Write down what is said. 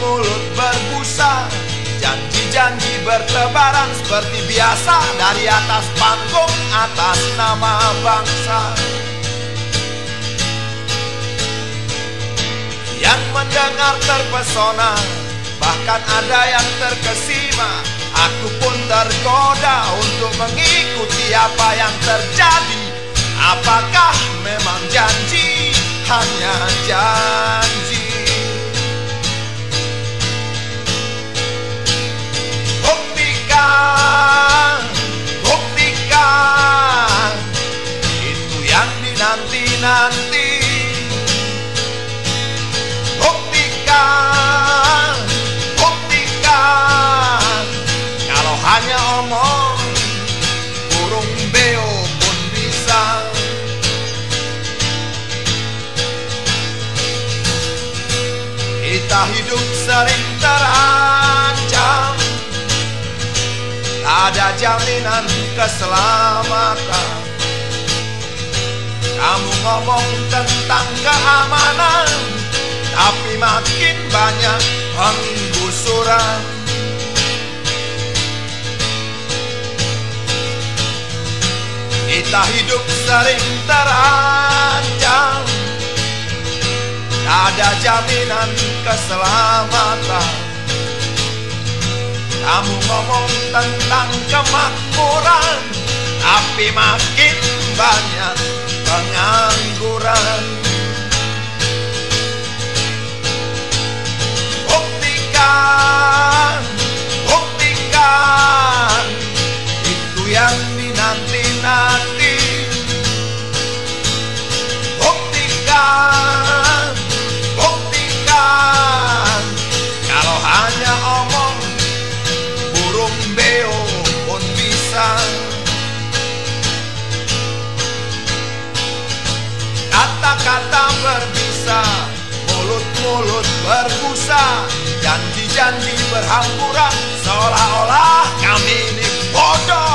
mulut berbusa Janji-janji bertebaran seperti biasa Dari atas panggung atas nama bangsa. Yang mendengar terpesona Bahkan ada yang terkesima Aku pun tergoda untuk mengikuti apa yang terjadi. Apakah memang janji? Hanya janji Burung beo pun bisa Kita hidup sering terancam Ada jaminan keselamatan. Kamu ngomong tentang keamanan Tapi makin banyak penggusuran Kita hidup sering terancam. Ada jaminan keselamatan. Kamu ngomong tentang kemakmuran Tapi makin banyak pengangguran Mulut-mulut berbusa. Janji-janji berhamburan Seolah-olah kami ini bodoh